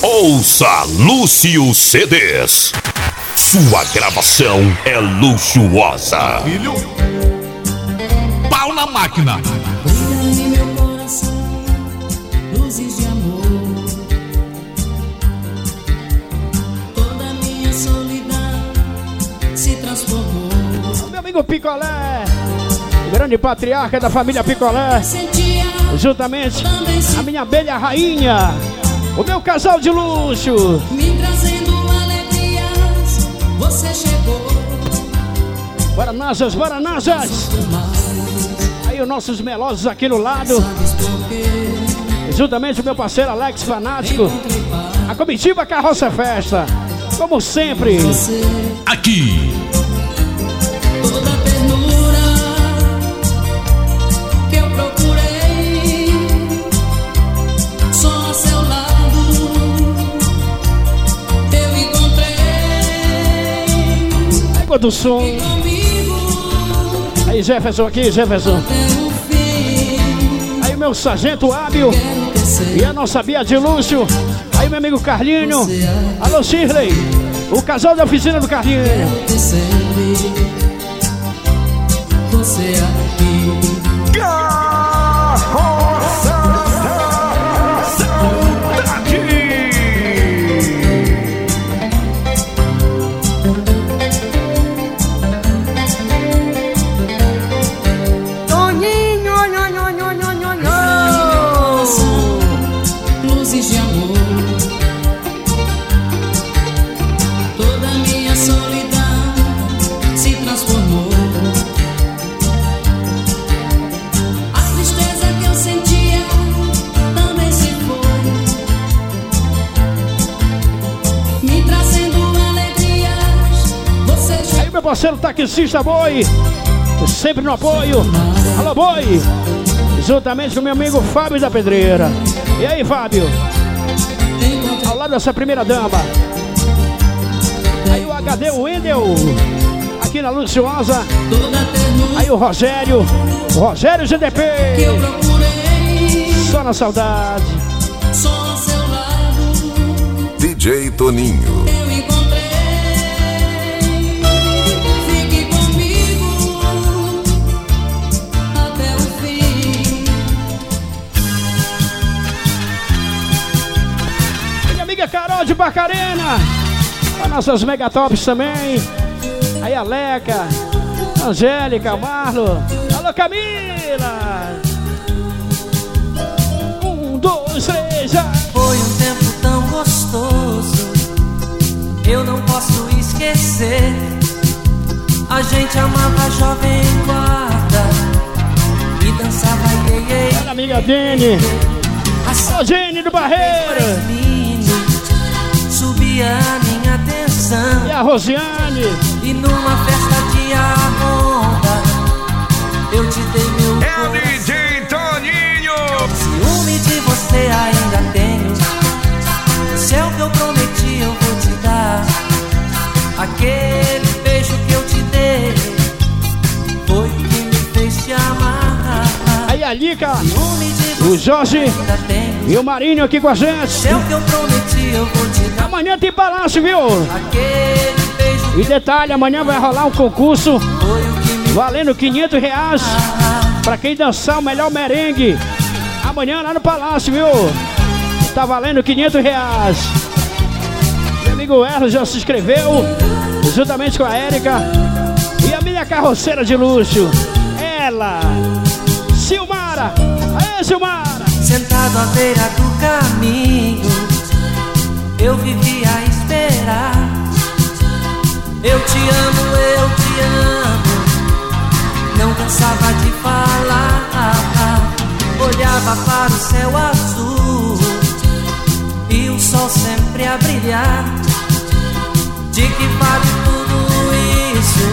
Ouça Lúcio CDs. Sua gravação é luxuosa. Filho, pau na máquina. Brilha em meu coração, luzes de amor. Toda minha solidão se transformou. Meu amigo Picolé, grande patriarca da família Picolé, Sentia juntamente a minha abelha rainha, o meu casal de luxo. me trazendo alegrias. Você chegou, Guaranazas, Guaranazas. Aí os nossos melosos aqui no lado, juntamente o meu parceiro Alex Fanático. A comitiva Carroça Festa, como sempre. Aqui, Água do som. Aí Jefferson aqui, Jefferson. Aí meu sargento hábil e a nossa Bia de luxo. Aí meu amigo Carlinho. Alô Shirley, o casal da oficina do Carlinho. você taxista Boi, sempre no apoio. Alô Boi, juntamente com meu amigo Fábio da Pedreira. E aí Fábio, ao lado dessa primeira dama. Aí o HD Wendel, aqui na Luciosa. Aí o Rogério, o Rogério GDP, só na saudade. DJ Toninho. De Barcarena. As nossas megatops também. Aí a Leca, Angélica, Marlo. Alô Camila. Um, dois, três, já. Foi um tempo tão gostoso, eu não posso esquecer. A gente amava jovem guarda e dançava iê, iê, Olha a amiga Dene. Alô Gene do Barreiro. Minha atenção. E a Rosiane. E numa festa de arronda, eu te dei meu coração. DJ Toninho. Ciúme de você ainda tenho. O céu que eu prometi eu vou te dar. Aquele beijo que eu te dei foi o que me fez te amar. Aí a Lica. Ciúme de O Jorge ainda tenho. e o Marinho aqui com a gente. O céu que eu prometi eu vou te dar. Amanhã tem palácio, viu? E detalhe, amanhã vai rolar um concurso valendo 500 reais pra quem dançar o melhor merengue. Amanhã lá no palácio, viu? Tá valendo 500 reais. Meu amigo Erlo já se inscreveu, juntamente com a Érica e a minha carroceira de luxo, ela, Silmara. Aê, Silmara! Sentado à beira do caminho, eu vivia a esperar. Eu te amo, eu te amo. Não cansava de falar. Olhava para o céu azul e o sol sempre a brilhar. De que vale tudo isso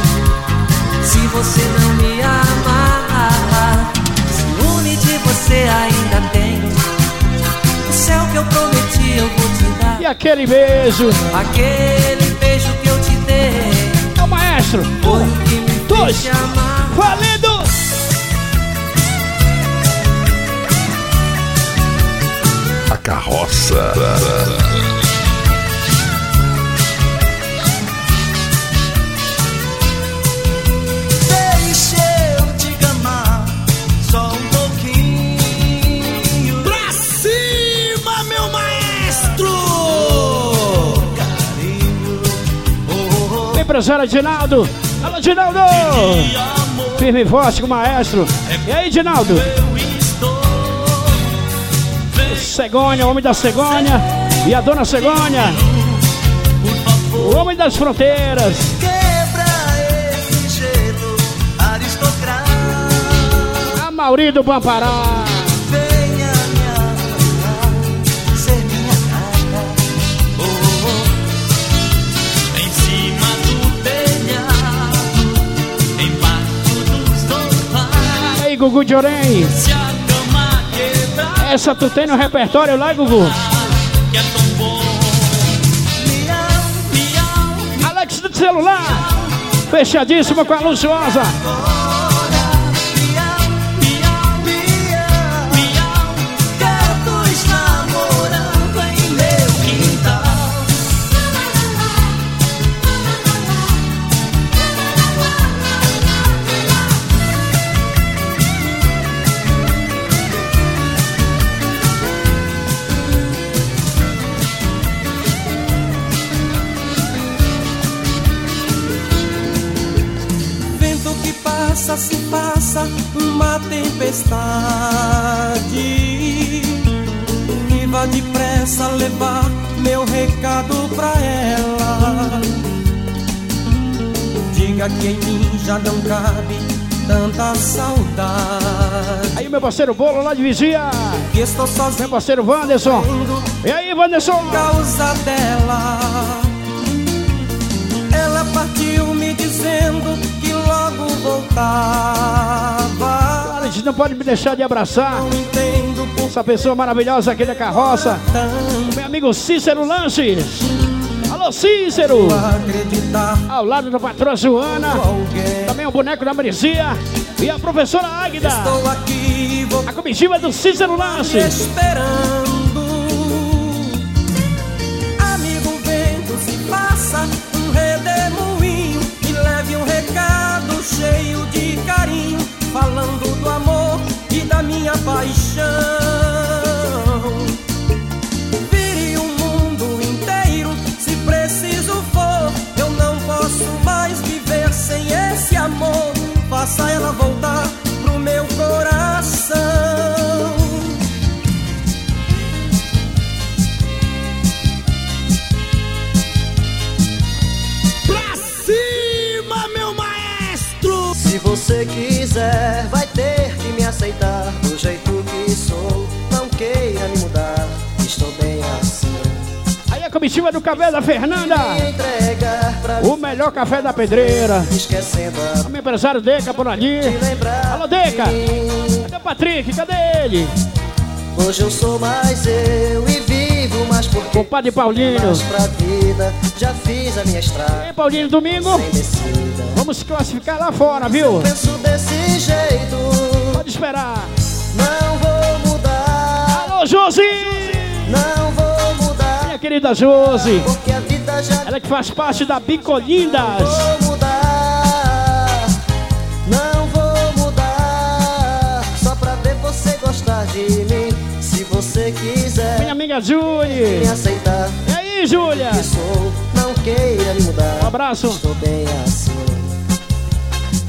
se você não me amar? Ciúme de você ainda tenho. O céu que eu prometi eu vou te dar. E aquele beijo. Aquele beijo que eu te dei É o maestro. foi o que me dois. te amar. Valendo! A carroça. Empresário Edinaldo. Alô! Firme e forte com o maestro. E aí, Edinaldo? Cegonha, o homem da Cegonha. E a dona Cegonha. O homem das fronteiras. A Mauri do Pampará. Gugu de quebrar, Essa tu tem no repertório lá, Gugu? Alex do celular. Fechadíssimo com a Luciosa. Se passa uma tempestade. E vá depressa levar meu recado pra ela. Diga que em mim já não cabe tanta saudade. Aí, meu parceiro Bolo lá de Vigia. Que estou Meu sozinho parceiro Wanderson. E aí, Wanderson? por causa dela. Ela partiu me dizendo logo voltava. A gente não pode me deixar de abraçar Não entendo por essa pessoa maravilhosa aqui da carroça. Meu amigo Cícero Lanches. Alô, Cícero. Ao lado da patroa Joana. Também o boneco da Maricia. E a professora Águida. A comitiva do Cícero Lanches. esperando. Paixão. Vire o mundo inteiro, se preciso for. Eu não posso mais viver sem esse amor. Faça ela voltar pro meu coração. Pra cima, meu maestro! Se você quiser, vai ter que me aceitar comitiva do Café da Fernanda. O melhor café da pedreira. O meu empresário Deca por ali. Alô, Deca. Cadê o Patrick? Cadê ele? Hoje eu sou mais eu e vivo mais porque Compadre Paulinho. vida. Já fiz a minha estrada Ei, Paulinho, domingo. Vamos se classificar lá fora, viu? Penso desse jeito, Pode esperar. não vou mudar, Alô, Josi! não querida Josi. Ela que faz parte da Bicolindas. vou mudar, não vou mudar. Só pra ver você gostar de mim. Se você quiser Minha amiga me Julie. aceitar, E aí, Júlia? sou, não queira me mudar. Um abraço. Estou bem assim.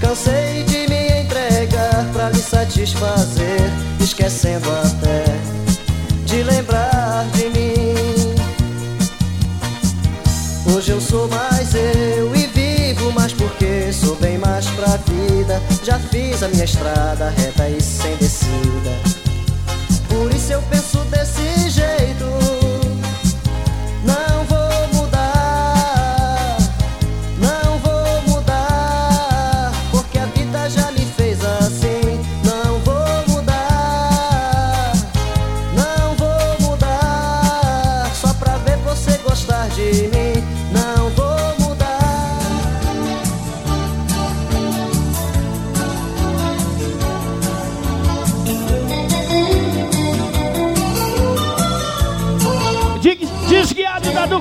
Cansei de me entregar pra lhe satisfazer, esquecendo até de lembrar de mim. Hoje eu sou mais eu e vivo mais porque sou bem mais pra vida. Já fiz a minha estrada reta e sem descida. Por isso eu penso desse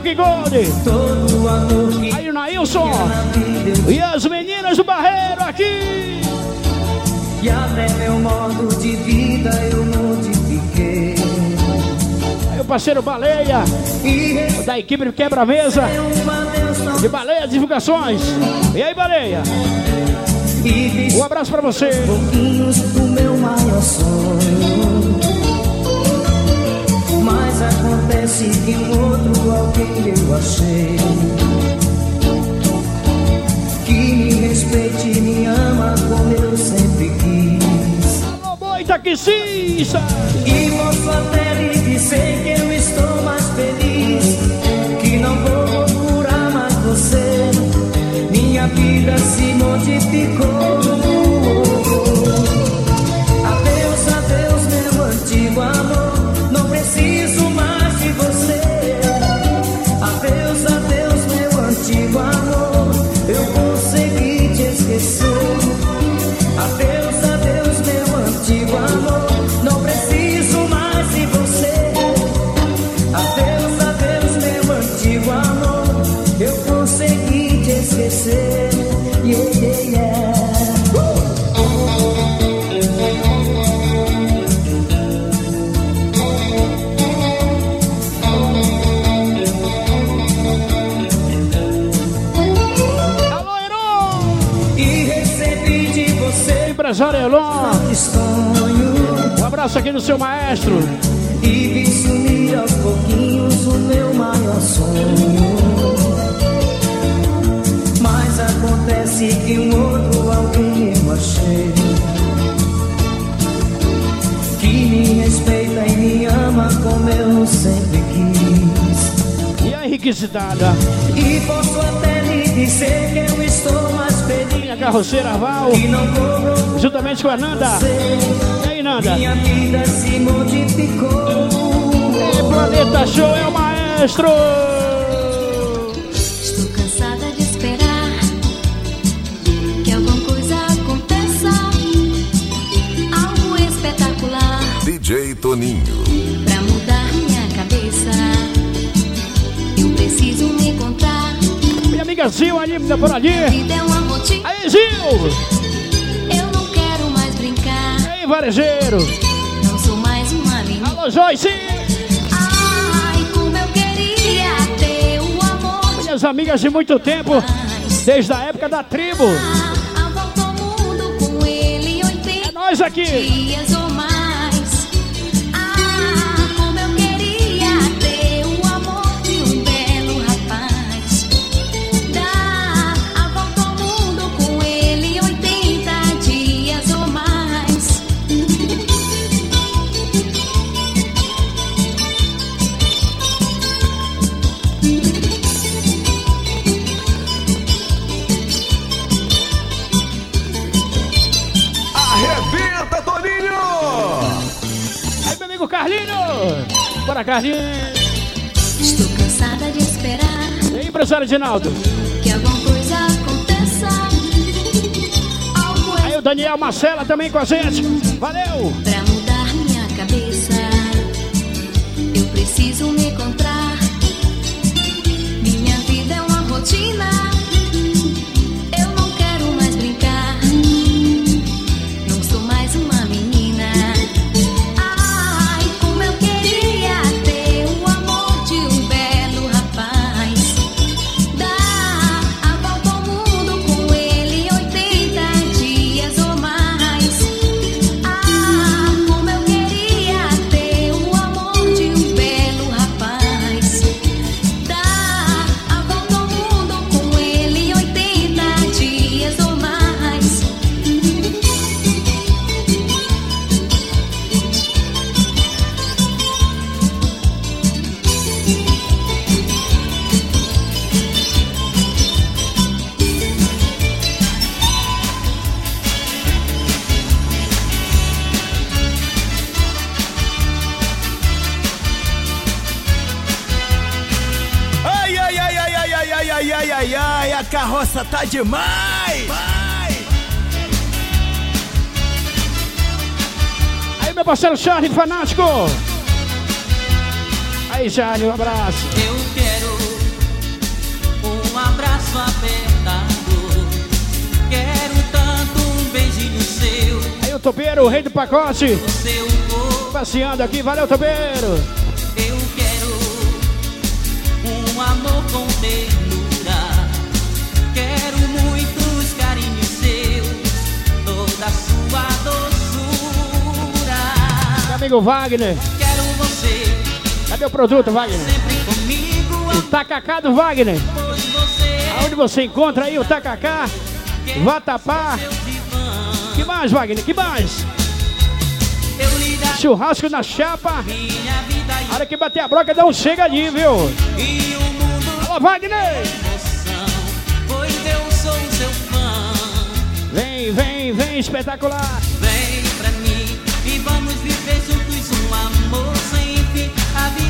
Duque Gold. Todo amor que Aí o Nailson. E as meninas do Barreiro aqui. E até meu modo de vida eu modifiquei. Aí o parceiro Baleia. E Da equipe Quebra-Mesa. uma Deus não De Baleia Divulgações. E aí, Baleia? Um abraço pra você. pouquinhos do meu maior sonho. Mas acontece que um outro alguém eu achei. Que me respeite e me ama como eu sempre quis. Alô, boi, taxista. E posso até lhe dizer que eu estou mais feliz Que não vou procurar mais você Minha vida se modificou abraço aqui no seu maestro. E vi sumir aos pouquinhos o meu maior sonho. Mas acontece que um outro alguém eu achei. Que me respeita e me ama como eu sempre quis. E a Henriquecitada. E posso até lhe dizer que eu carroceira Val. Juntamente com a Nanda. E aí, Nanda? Minha vida se modificou. E Planeta Show é o maestro. Estou cansada de esperar que alguma coisa aconteça, algo espetacular DJ Toninho. Amiga Zil ali, por ali. Aí, Zil. Eu não quero mais brincar. E aí, varejeiro. Não sou mais uma menina. Alô, Joyce. Ai, como eu queria ter o amor Minhas amigas de muito tempo. Desde a época da tribo. A volta ao mundo com ele, 80 É nós aqui. dias Bora, Carlinho. Estou cansada de esperar E aí, empresário Ginaldo. que alguma coisa aconteça. Algo Aí, o Daniel Marcela também com a gente. Valeu. Pra mudar minha cabeça, eu preciso me encontrar. Parceiro Charlie Fanático. Aí, Charlie, um abraço. Eu quero um abraço apertado. Quero tanto um beijinho seu, Aí, o Topeiro, o rei do pacote. corpo. Passeando aqui. Valeu, Topeiro. Amigo Wagner. Quero você Cadê o produto, Wagner? O tacacá do Wagner. você Aonde você encontra aí o tacacá? Vatapá. é o divã. Que mais, Wagner? Que mais? Churrasco na chapa. minha vida A hora que bater a broca, dá um chega ali, viu? Alô, Wagner! Vem, vem, vem, espetacular.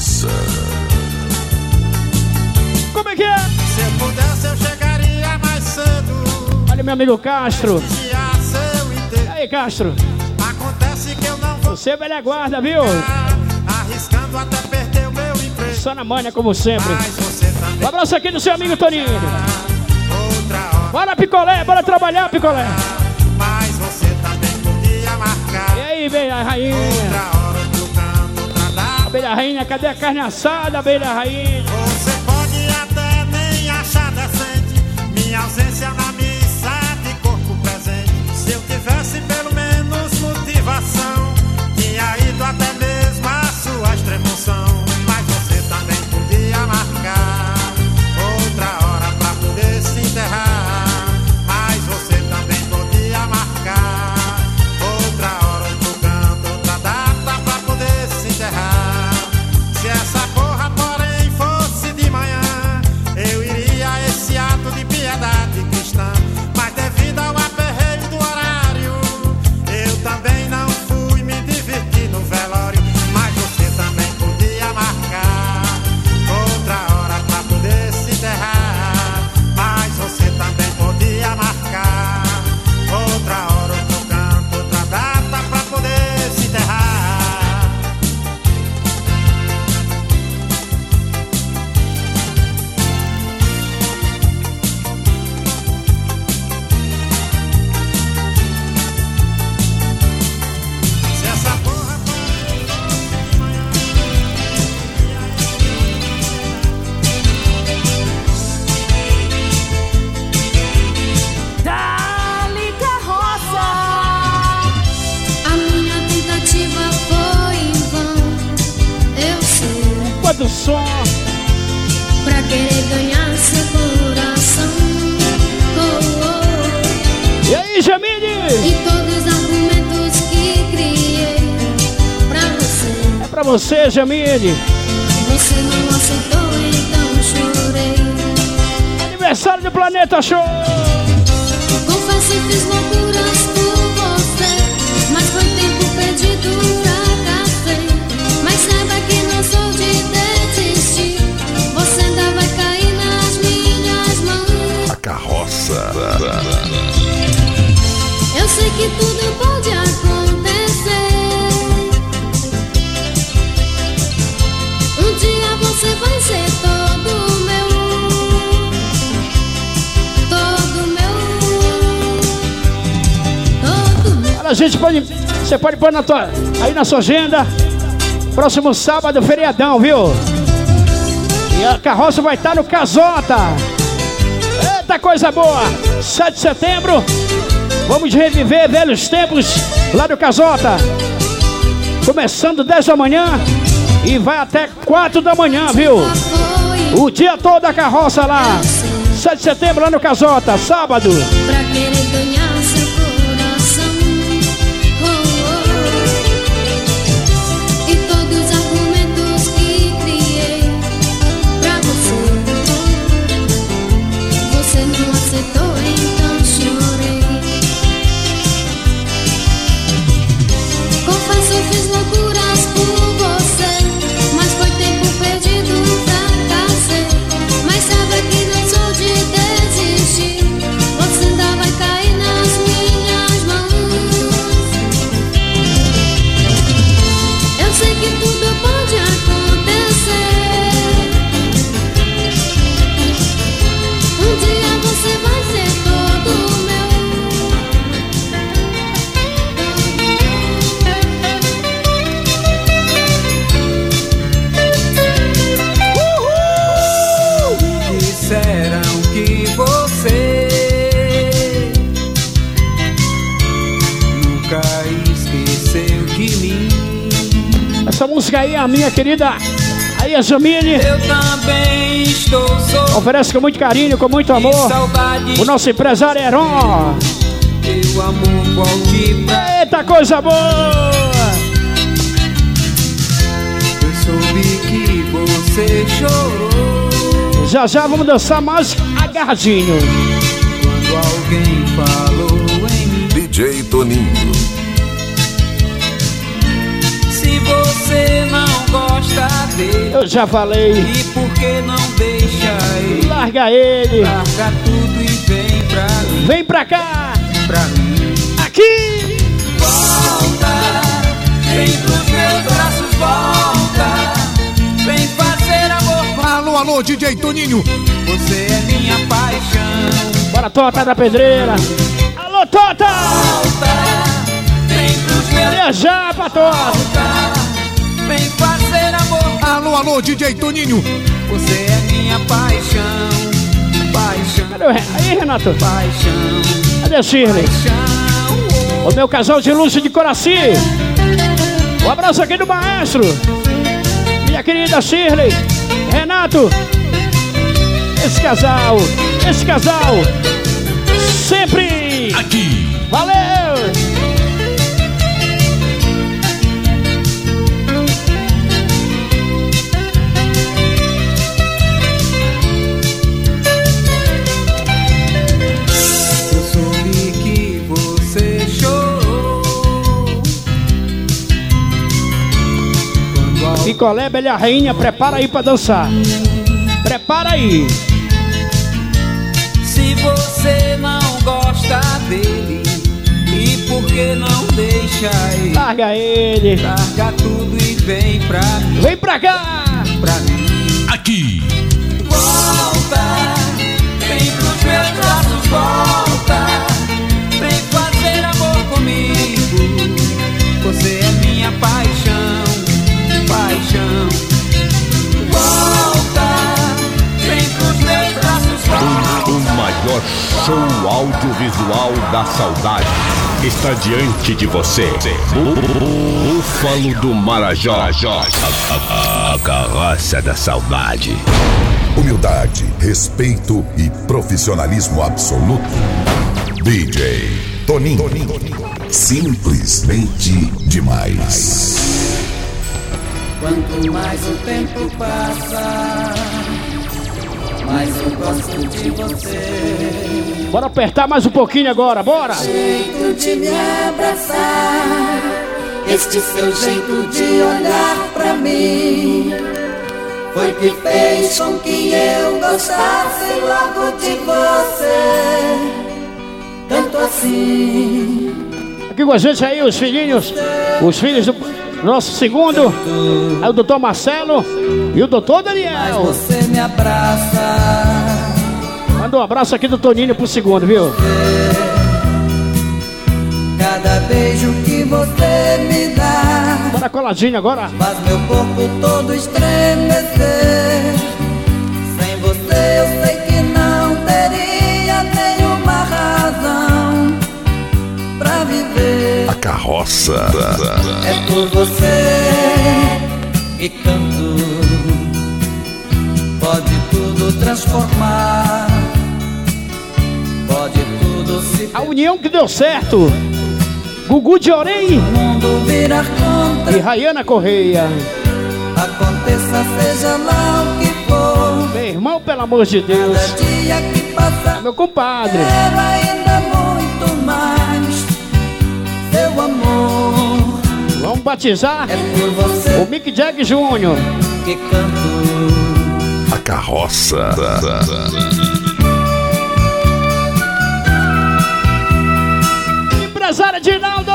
luxuosa. Como é que é? Se eu pudesse, eu chegaria mais cedo. Olha, meu amigo Castro. E aí, Castro? Acontece que eu não vou Você é velha guarda, viu? arriscando até perder o meu emprego. Só na manha, como sempre. Um abraço aqui do seu amigo Toninho. Bora, picolé, bora trabalhar, picolé. Mas você também podia marcar. E aí, beira rainha? Abelha rainha, cadê a carne assada, abelha rainha? Você pode até nem achar decente minha ausência na missa de corpo presente. Se eu tivesse pelo menos motivação, tinha ido até mesmo a sua extremoção. Você. Pra você, Jamile. Você não aceitou, então chorei. Aniversário do Planeta Show. Confesso que fiz loucuras por você, mas foi tempo perdido, fracassei. Mas saiba que não sou de desistir. Você ainda vai cair nas minhas mãos. A carroça. Eu sei que tudo gente pode. Você pode pôr na tua, aí na sua agenda. Próximo sábado, feriadão, viu? E a carroça vai estar no Casota. Eita coisa boa! 7 de setembro. Vamos reviver velhos tempos lá do Casota. Começando 10 da manhã e vai até 4 da manhã, viu? O dia todo a carroça lá. 7 de setembro lá no Casota, sábado. A minha querida aí a Jamile. Eu também estou só. Oferece com muito carinho, com muito amor. O nosso empresário Heron. teu amor volte pra. Eita coisa boa! Eu soube que você chorou Já já vamos dançar mais agarradinho. quando alguém falou em mim. DJ Toninho. Você não gosta dele, Eu já falei. e por que não deixa ele? Larga ele. Larga tudo e vem pra mim, Vem pra cá. pra mim. Aqui. Volta, vem pros meus braços, volta. Vem fazer amor Alô, alô, DJ Toninho. você é minha paixão. Bora, Tota da Pedreira. Alô, Tota! Volta, vem pros meus Olha já, pra Tota. volta. Vem fazer amor, Alô, alô, DJ Toninho. você é minha paixão. Paixão, Cadê o Re- Aí, Renato. paixão, Cadê a Shirley? paixão. O meu casal de luxo de Coraci. Um abraço aqui do maestro. Minha querida Shirley. Renato. Esse casal. Esse casal. Sempre. Aqui. Valeu! Picolé, Bela Rainha, prepara aí pra dançar. Prepara aí. Se você não gosta dele E por que não deixa ele Larga ele. Larga tudo e vem pra mim, Vem pra cá. pra mim Aqui. Volta, vem pros meus braços, volta paixão Volta, vem pros meus braços, volta O maior show audiovisual da saudade está diante de você. Bú- Búfalo do Marajó. A, a carroça da saudade. Humildade, respeito e profissionalismo absoluto. DJ Toninho. Simplesmente demais. Quanto mais o tempo passa, mais eu gosto de você. Bora apertar mais um pouquinho agora, bora. Jeito de me abraçar, este seu jeito de olhar pra mim, foi que fez com que eu gostasse logo de você. Tanto assim, Aqui com a gente aí os filhinhos, os filhos do nosso segundo, é o doutor Marcelo e o doutor Daniel. você me abraça. Manda um abraço aqui do Toninho pro segundo, viu? Cada beijo que você me dá. Bora coladinho agora. Faz meu corpo todo estremecer. Sem você eu sei carroça. É por você que canto. Pode tudo transformar. Pode tudo se A união que deu certo. Gugu de Orem o mundo virar contra. e Rayana Correia. Aconteça, seja lá o que for. Meu irmão, pelo amor de Deus. Cada dia que passa, Meu compadre. Batizar é por você o Mick Jag Júnior. que canto. A carroça. Empresário Dinaldo.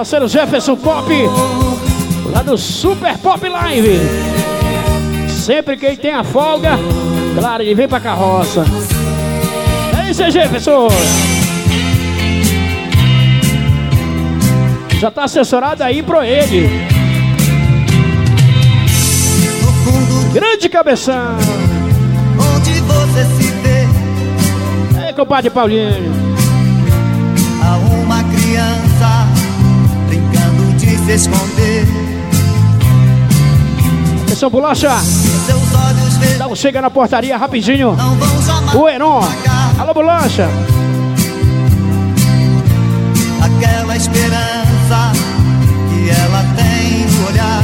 Parceiro Jefferson Pop, lá do Super Pop Live. Sempre que ele tem a folga, claro, ele vem pra carroça. É isso aí, Jefferson. Já tá assessorado aí pro ele. Grande cabeção. onde você se vê, Aí, compadre Paulinho. Se esconder. Atenção, bolacha. Dá um chega na portaria rapidinho. O Heron. Alô, bolacha. aquela esperança que ela tem no olhar.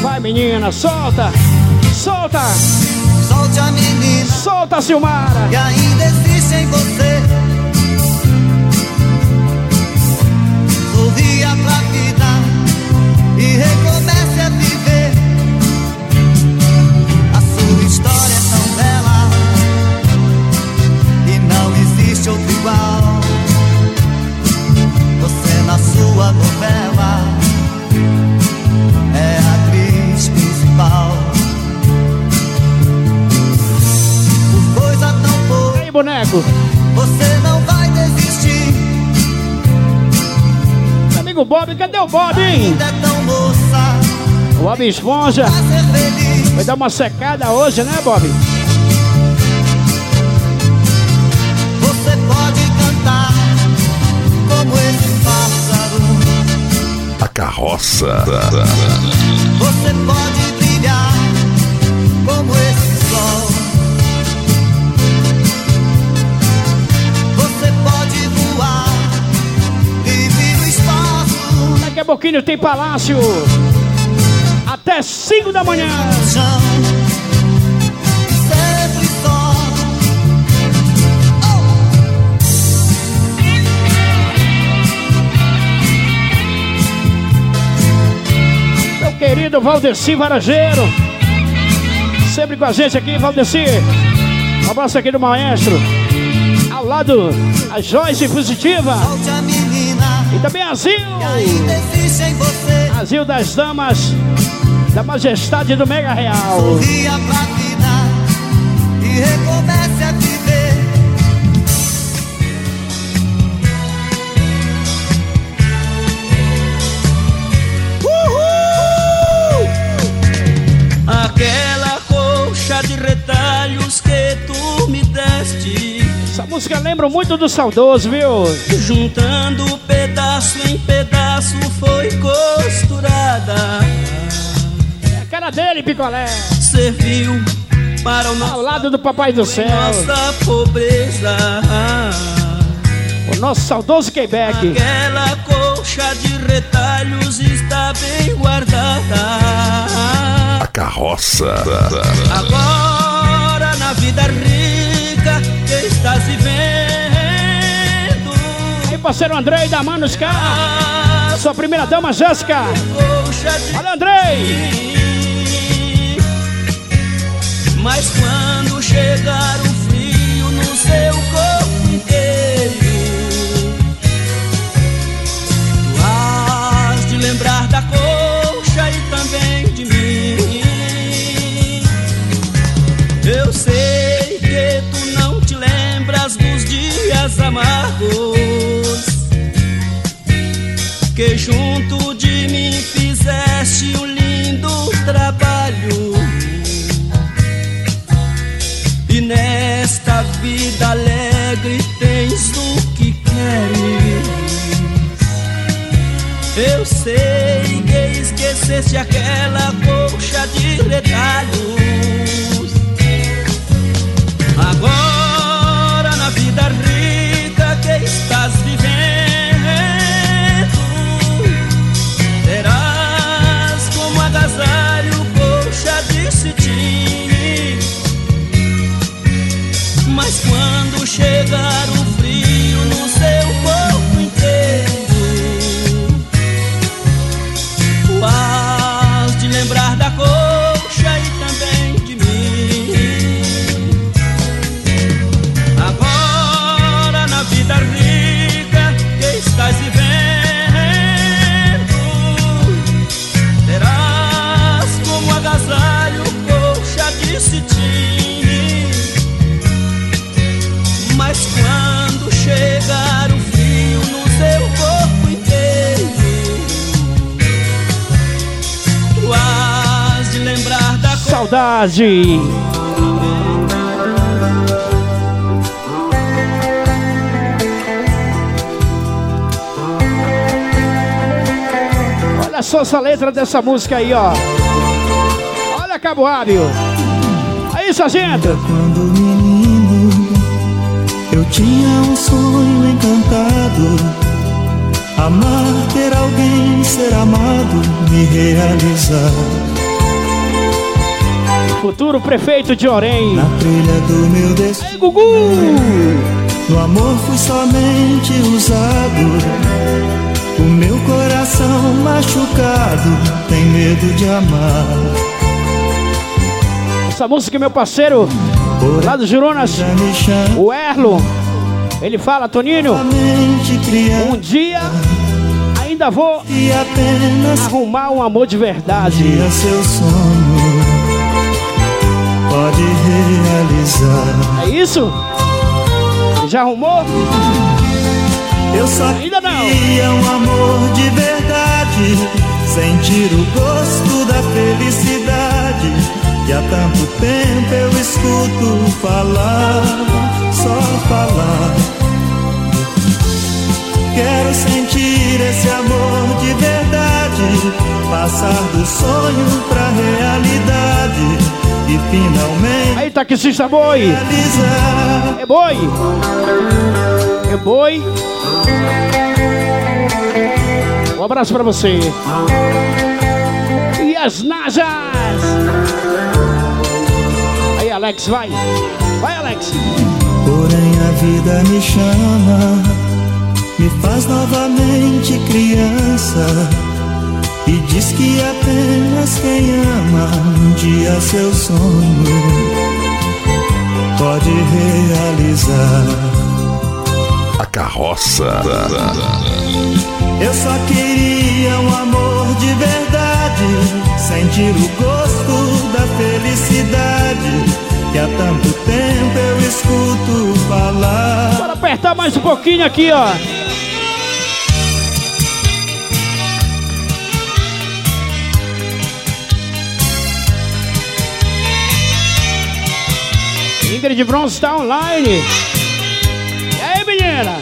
Vai, menina, solta. Solta. Solte a menina Solta, Silmara. que ainda existe em você. Sorria pra Bob, cadê o Bob, hein? ainda é tão moça O Bob Esponja. Vai dar uma secada hoje, né, Bob? Você pode cantar como esse pássaro. A carroça. Você pode pouquinho tem palácio. Até 5 da manhã. Meu querido Valdeci Varageiro. Sempre com a gente aqui, Valdeci. Um abraço aqui do maestro. Ao lado, a Joyce Positiva. E também a Zil. que ainda existe em você. Azil das Damas da Majestade do Mega Real. Sorria pra vida e recomece música lembra muito do saudoso, viu? juntando pedaço em pedaço, foi costurada. É a cara dele, picolé. Serviu para o Ao nosso, lado do Papai do Céu. nossa pobreza. O nosso saudoso Quebec. Aquela colcha de retalhos está bem guardada. A carroça. Agora na vida rica estás vivendo. E parceiro Andrei da Manos K. A Sua primeira dama, Jéssica. Olha, Andrei. Mas quando chegar o frio no seu corpo inteiro, tu has de lembrar da colcha dias amargos que junto de mim fizeste um lindo trabalho. E nesta vida alegre tens o que queres. Eu sei que esqueceste aquela colcha de retalhos. Agora quando chegar o frio no seu saudade. Olha só essa letra dessa música aí, ó. Olha, Cabo Hábil. Aí, sargento. Quando menino, eu tinha um sonho encantado. Amar, ter alguém, ser amado, me realizar. Futuro prefeito de Orem. Na trilha do meu destino. Ei, Gugu! No amor fui somente usado. O meu coração machucado tem medo de amar. Essa música, meu parceiro, lá do Juronas, chama o Erlo, ele fala, Toninho, um dia ainda vou e apenas arrumar um amor de verdade. Pode realizar. É isso? Já arrumou? Eu só Ainda não. queria um amor de verdade, sentir o gosto da felicidade. Que há tanto tempo eu escuto falar, só falar. Quero sentir esse amor de verdade, passar do sonho pra realidade e finalmente Aí, taxista boi! realizar. É boi! É boi! Um abraço pra você! E as najas! Aí, Alex, vai! Vai, Alex! Porém a vida me chama, me faz novamente criança e diz que apenas quem ama um dia seu sonho pode realizar. A carroça. Eu só queria um amor de verdade, sentir o gosto da felicidade que há tanto tempo eu escuto falar. Bora apertar mais um pouquinho aqui, ó! Ingrid Bronze está online. E aí, menina?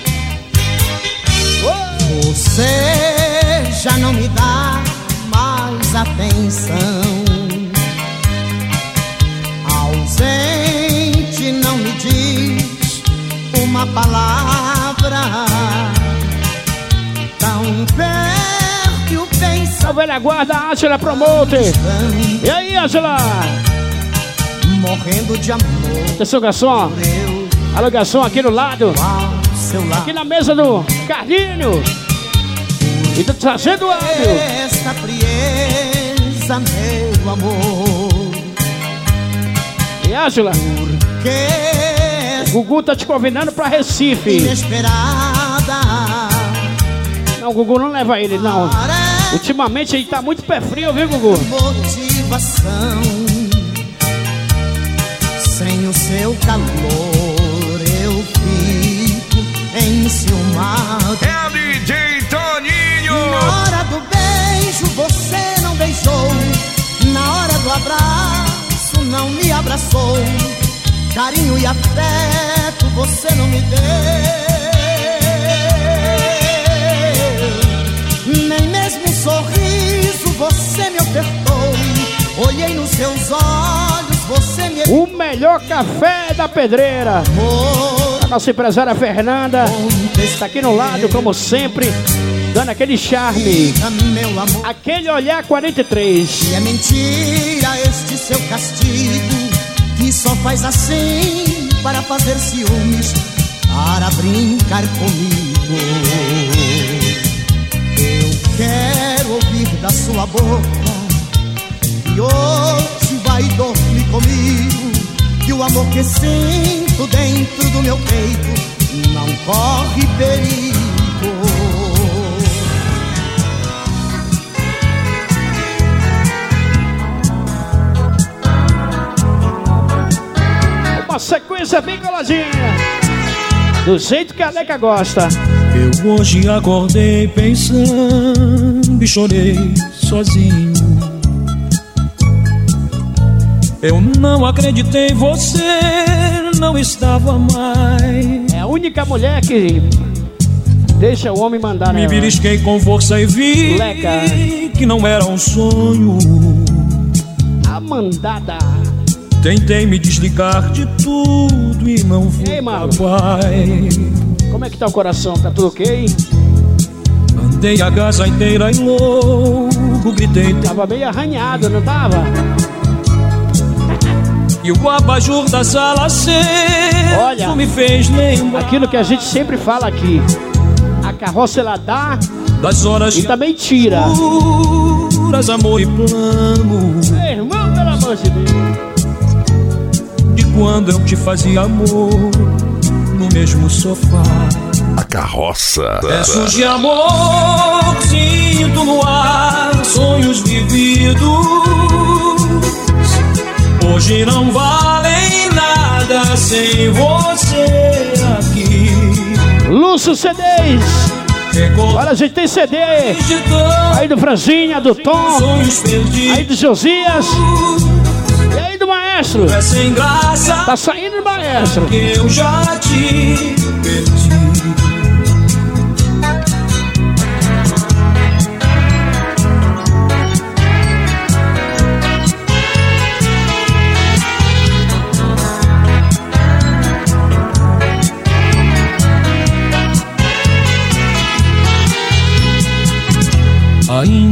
Você já não me dá mais atenção. Ausente não me diz uma palavra. Tão perto e o a velha guarda, Átila Promoter. E aí, Átila? Morrendo de amor. Atenção, garçom. Alô, garçom, aqui do lado. lado. Aqui na mesa do Carlinho. E do Sargento Hábil. Esta frieza, meu amor. E Átila, Que Gugu tá te convidando pra Recife. inesperada. Não, Gugu não leva ele, não. Ultimamente ele tá muito pé frio, viu, Gugu? motivação. Sem o seu calor eu fico enciumado. É o DJ Toninho. Na hora do beijo você não beijou. Na hora do abraço não me abraçou. Carinho e afeto você não me deu. Nem mesmo um sorriso você me ofertou. Olhei nos seus olhos, me O melhor café da pedreira. amou. A nossa empresária Fernanda está aqui no lado, como sempre, dando aquele charme. Amor. Aquele olhar 43. E é mentira este seu castigo Que só faz assim para fazer ciúmes Para brincar comigo Eu quero ouvir da sua boca E hoje vai dormir comigo Que o amor que sinto dentro do meu peito Não corre perigo Uma sequência bem coladinha. Do jeito que a Leca gosta. Eu hoje acordei pensando e chorei sozinho. Eu não acreditei, você não estava mais. É a única mulher que deixa o homem mandar Me nela. belisquei com força e vi Leca. que não era um sonho. A mandada. Tentei me desligar de tudo e não fui Ei, capaz. Como é que tá o coração? Tá tudo ok? Andei a casa inteira e louco, gritei. Tava meio arranhado, não tava? E o abajur da sala aceso Olha. me fez lembrar Aquilo que a gente sempre fala aqui. A carroça ela dá das horas e também tira. escuras, amor e plano. Ei, irmão, pelo amor de Deus. De quando eu te fazia amor no mesmo sofá. A carroça. Versos de amor sinto no ar, sonhos vividos. Hoje não valem nada sem você aqui. Lúcio CDs. Olha, a gente tem CD aí do Franzinha, do Tom, aí do Josias e aí do Maestro. É Tá saindo do Maestro. eu já te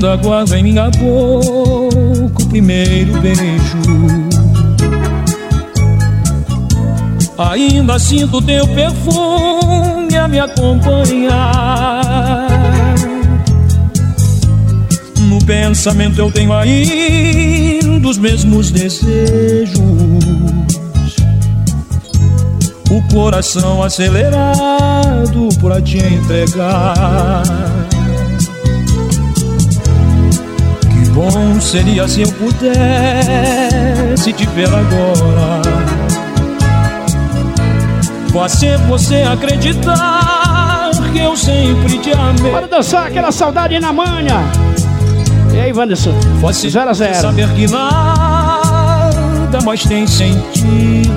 Ainda guardo em minha boca o primeiro beijo. Ainda sinto teu perfume a me acompanhar. No pensamento eu tenho ainda os mesmos desejos. O coração acelerado pra te entregar. Bom seria se eu pudesse te ver agora. Fazer você acreditar que eu sempre te amei. Bora dançar aquela saudade na manha. E aí, Wanderson? Fazer 0 a 0 saber que nada mais tem sentido.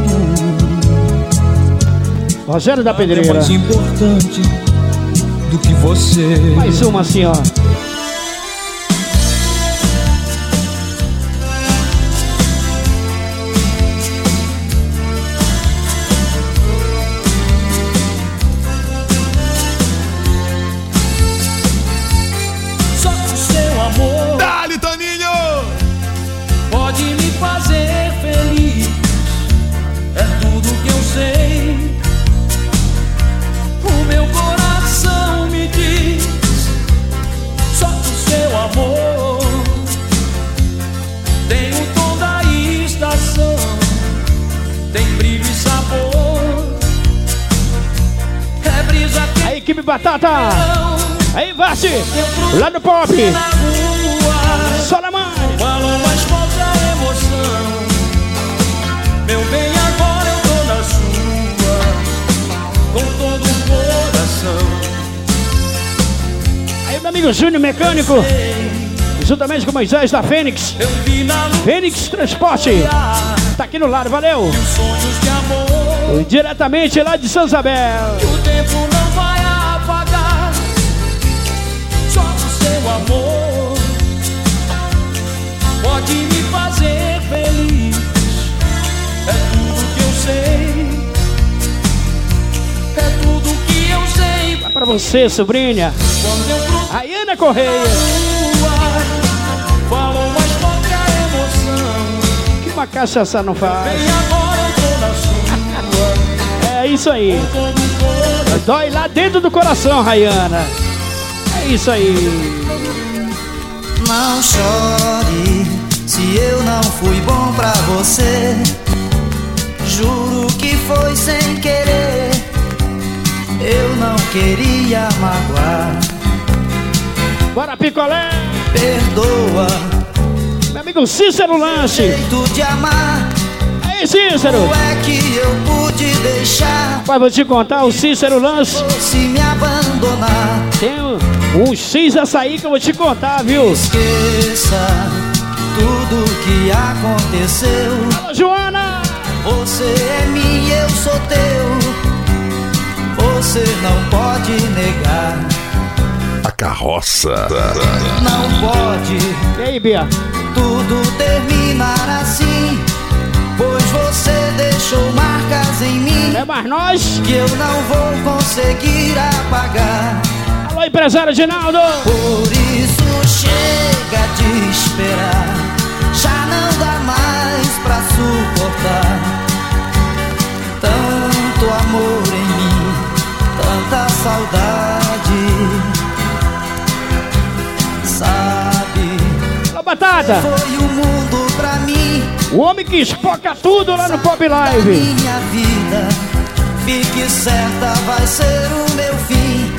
Rogério da É Pedreira. mais importante do que você. Mais uma assim, Batata. Aí, Vasti. Lá no Pop. mãe. Falam mais forte a emoção. Meu bem, agora eu tô na sua, com todo o coração. Aí, meu amigo Júnior Mecânico. Juntamente com Moisés da Fênix. Fênix Transporte. Tá aqui no lado, valeu. Diretamente lá de São Isabel. Pra você, sobrinha. Rayana Correia. a rua, falam mais forte a emoção. Que uma cachaça não faz. É isso aí. Dói lá dentro do coração, Rayana. É isso aí. Não chore se eu não fui bom pra você. Juro que foi sem querer. Eu não queria magoar. Bora, picolé. Perdoa, Meu amigo Cícero Lanche. jeito de amar. Aí, Cícero. Como é que eu pude deixar Mas vou te contar, o Cícero Lanche se me abandonar? tem um, um X açaí que eu vou te contar, viu? Esqueça tudo que aconteceu. Alô, Joana! Você é minha, eu sou teu. Você não pode negar. A carroça. Não pode. E aí, Bia? Tudo terminar assim. Pois você deixou marcas em mim. É mais nós? Que eu não vou conseguir apagar. Alô, empresário Ginaldo! Por isso chega de esperar. Já não dá mais pra suportar. Tanto amor tanta saudade. Sabe? Alô, Batata! Foi o mundo pra mim. O homem que espoca tudo lá no Pop Live. minha vida, fique certa, vai ser o meu fim.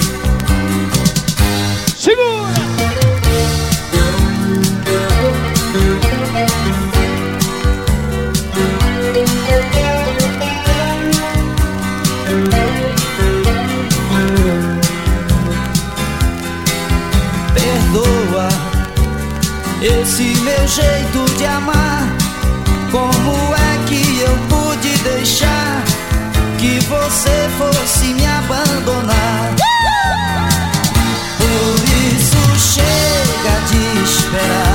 Segura! Esse meu jeito de amar. Como é que eu pude deixar que você fosse me abandonar? Por isso chega de esperar.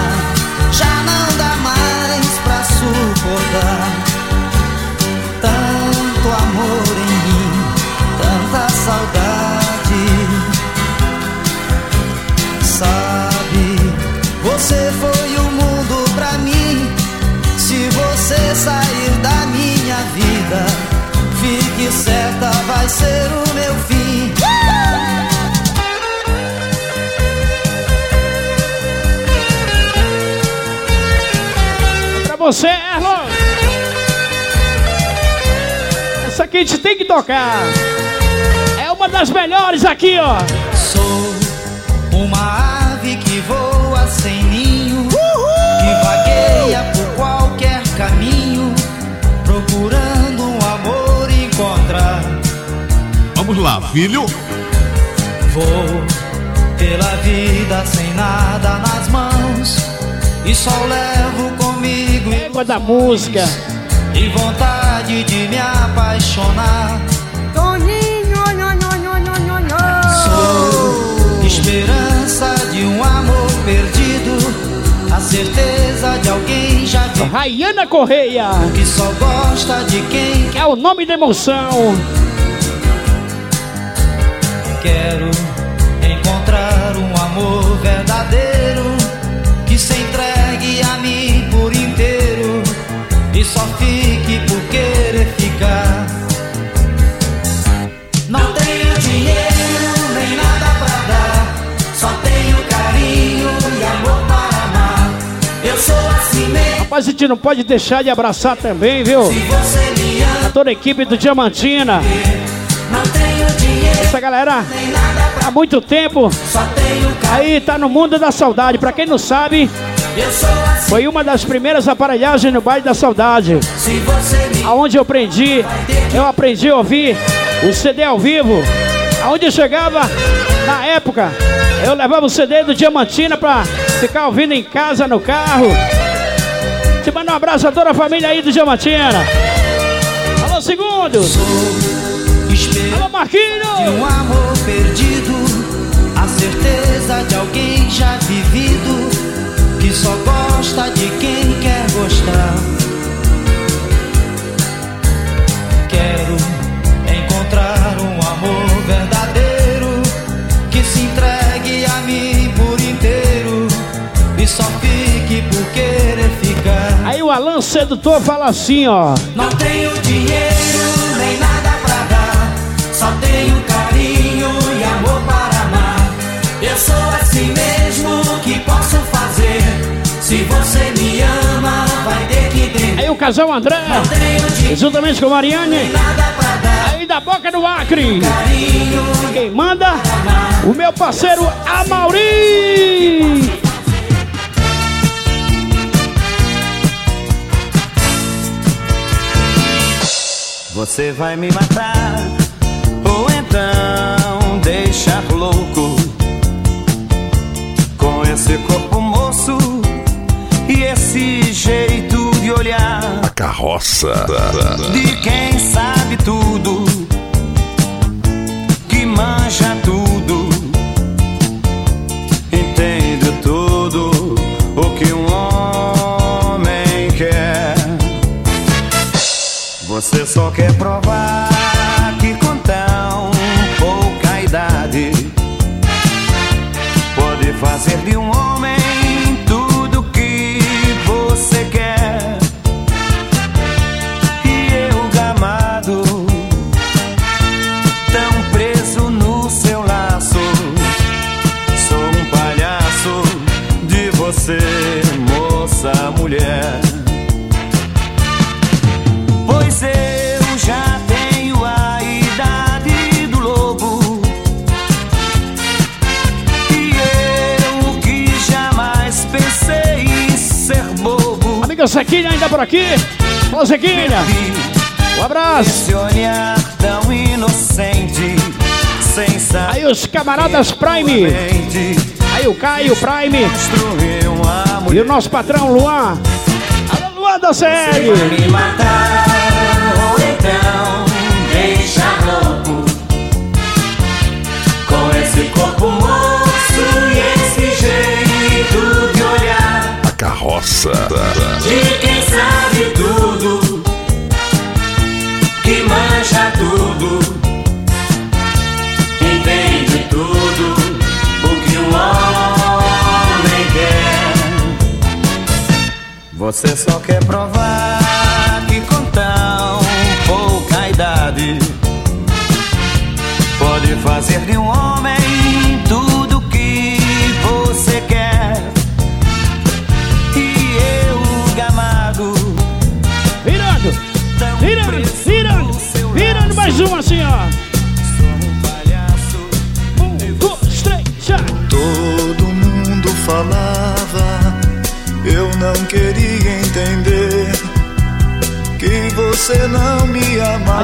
Vai ser o meu fim. Pra você, Erlon! Essa aqui a gente tem que tocar. É uma das melhores aqui, ó. Sou uma Vamos lá, filho. Vou pela vida sem nada nas mãos e só levo comigo Égua da música. e vontade de me apaixonar. Sou esperança de um amor perdido, a certeza de alguém já viu Rayana Correia. que só gosta de quem É o nome da emoção. Quero encontrar um amor verdadeiro que se entregue a mim por inteiro e só fique por querer ficar. Não tenho dinheiro nem nada pra dar, só tenho carinho e amor para amar. Eu sou assim mesmo. Rapaz, a gente não pode deixar de abraçar também, viu? Se você me ama, A toda a equipe do Diamantina. Essa galera há muito tempo aí tá no mundo da saudade. Pra quem não sabe, assim. foi uma das primeiras aparelhagens no baile da saudade. Aonde eu aprendi, eu aprendi a ouvir o CD ao vivo. Aonde eu chegava, na época, eu levava o CD do Diamantina pra ficar ouvindo em casa, no carro. Te mando um abraço a toda a família aí do Diamantina. Alô, segundo. Alô, Marquinhos. de um amor perdido, a certeza de alguém já vivido, que só gosta de quem quer gostar. Quero encontrar um amor verdadeiro que se entregue a mim por inteiro e só fique por querer ficar. Aí o Alan Sedutor fala assim, ó. Não tenho dinheiro assim mesmo, que posso fazer? Se você me ama, vai ter que entender. Aí o casal André, juntamente com Mariane, pra dar, aí da boca do Acre. Quem manda? O meu parceiro Amauri. Você vai me matar ou então deixar louco esse corpo moço e esse jeito de olhar. A carroça de quem sabe tudo camaradas Prime. Aí o Caio Prime. E o nosso patrão Luan. Alô Luan da série. me matar ou então deixar louco com esse corpo moço e esse jeito de olhar A carroça. de quem sabe tudo, que manja tudo, Você só quer provar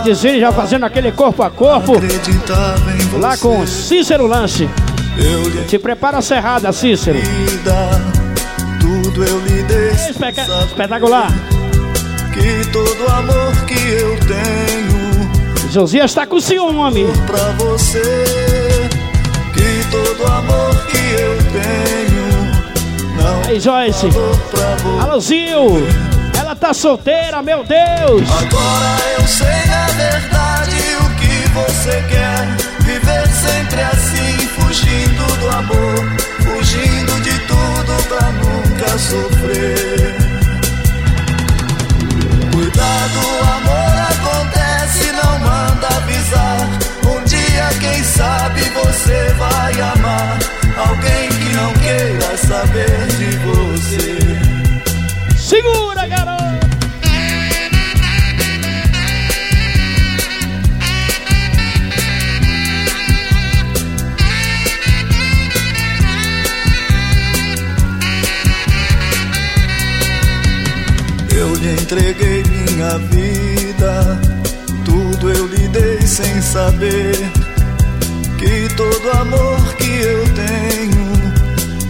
Dizine já fazendo aquele corpo a corpo. Lá com Cícero Lance. Te prepara a serrada, Cícero. tudo eu lhe dei. saber Espetacular. Que todo amor que eu tenho Josias tá com ciúme. pra você, que todo amor que eu tenho não Aí, Joyce. Alô, Zil. Tá solteira, meu Deus. Agora eu sei na verdade o que você quer. Viver sempre assim, fugindo do amor, fugindo de tudo pra nunca sofrer. Cuidado, amor acontece, não manda avisar. Um dia, quem sabe, você vai amar alguém que não queira saber de você. Segura, garoto. Lhe entreguei minha vida, tudo eu lhe dei sem saber que todo amor que eu tenho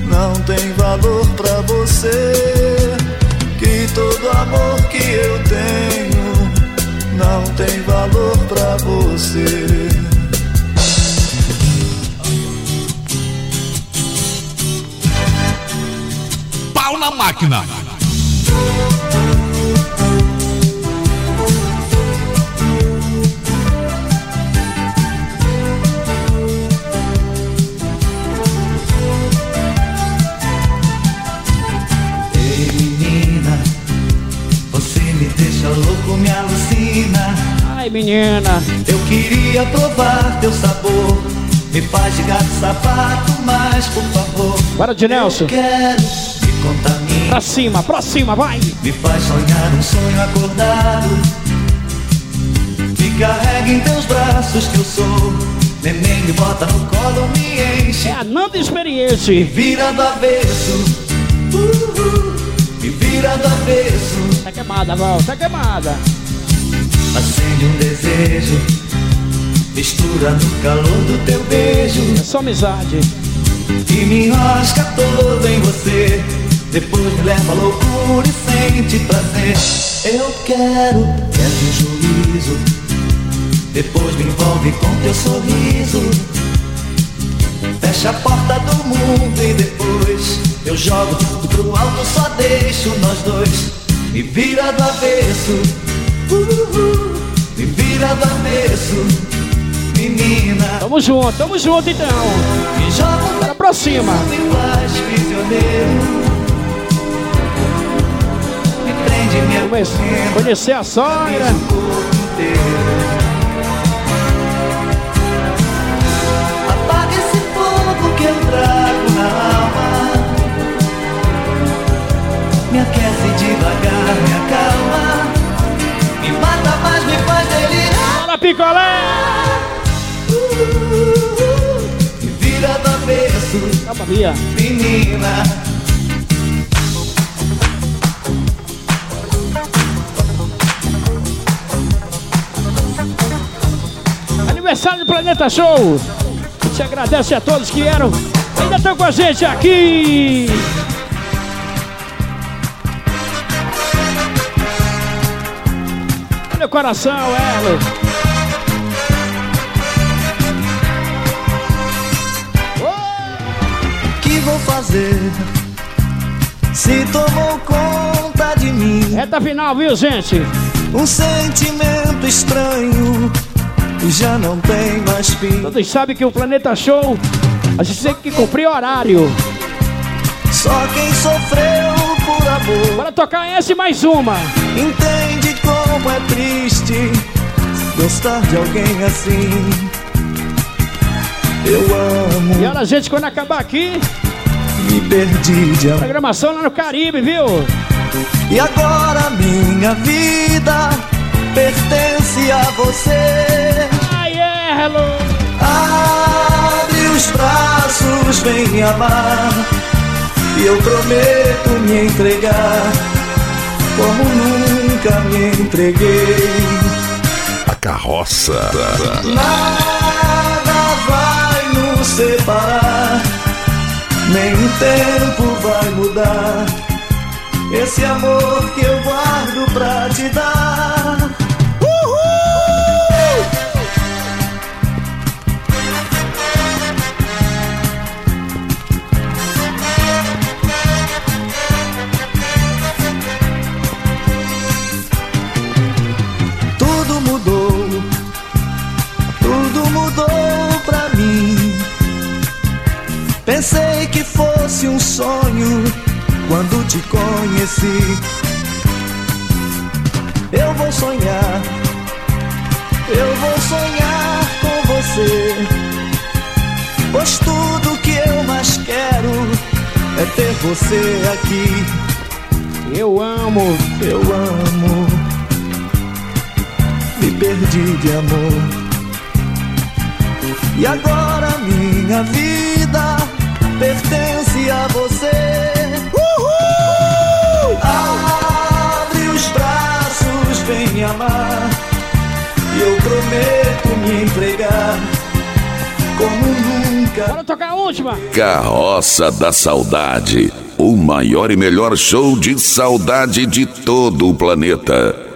não tem valor pra você. Que todo amor que eu tenho não tem valor pra você. Pau na máquina. Ai, menina. Eu queria provar teu sabor. Me faz de gato sapato, mas por favor. Bora de Nelson. Eu quero me contamina. Pra cima, pra cima, vai. Me faz sonhar um sonho acordado. Me carrega em teus braços que eu sou. Neném me bota no colo, me enche. É a Nanda Experiência. Vira do avesso. Uhul. Me vira do avesso. Tá queimada, Val, tá queimada. Acende um desejo. Mistura no calor do teu beijo. É só amizade. E me enrosca todo em você. Depois me leva à loucura e sente prazer. Eu quero, quero um juízo. Depois me envolve com teu sorriso. Fecha a porta do mundo e depois eu jogo tudo pro alto, só deixo nós dois. Me vira do avesso, uh, uh, me vira do avesso, menina. Tamo junto, tamo junto então. Me joga pra cima. me faz prisioneiro. Me prende, me Comece- Conhecer a sogra. Apaga esse fogo que eu trago na alma. Me aquece devagar, me acalma. Mas me faz delirar. Bora, picolé! Me vira do avesso, Calma, Bia. menina. Aniversário do Planeta Show. A gente agradece a todos que vieram. Ainda estão com a gente aqui. Coração, Erlo. que vou fazer? Se tomou conta de mim Reta final, viu, gente? um sentimento estranho e já não tem mais fim. Todos sabem que o Planeta Show, a gente tem que cumprir horário. Só quem sofreu por amor Bora tocar essa e mais uma. entende como é triste gostar de alguém assim. Eu amo, E olha, gente, quando acabar aqui, me perdi de amor. programação lá no Caribe, viu? E agora minha vida pertence a você. Ai, Erlo. Abre os braços, vem me amar. E eu prometo me entregar como nunca me entreguei. A carroça. Nada vai nos separar, nem o tempo vai mudar. Esse amor que eu guardo pra te dar. Fosse um sonho quando te conheci. Eu vou sonhar, eu vou sonhar com você. Pois tudo que eu mais quero é ter você aqui. Eu amo. Eu amo, me perdi de amor. E agora minha vida pertence a você. Uhul! Abre os braços, vem me amar. E eu prometo me entregar como nunca. Bora tocar a última. Carroça da Saudade. O maior e melhor show de saudade de todo o planeta.